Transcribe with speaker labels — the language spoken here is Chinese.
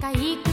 Speaker 1: 该。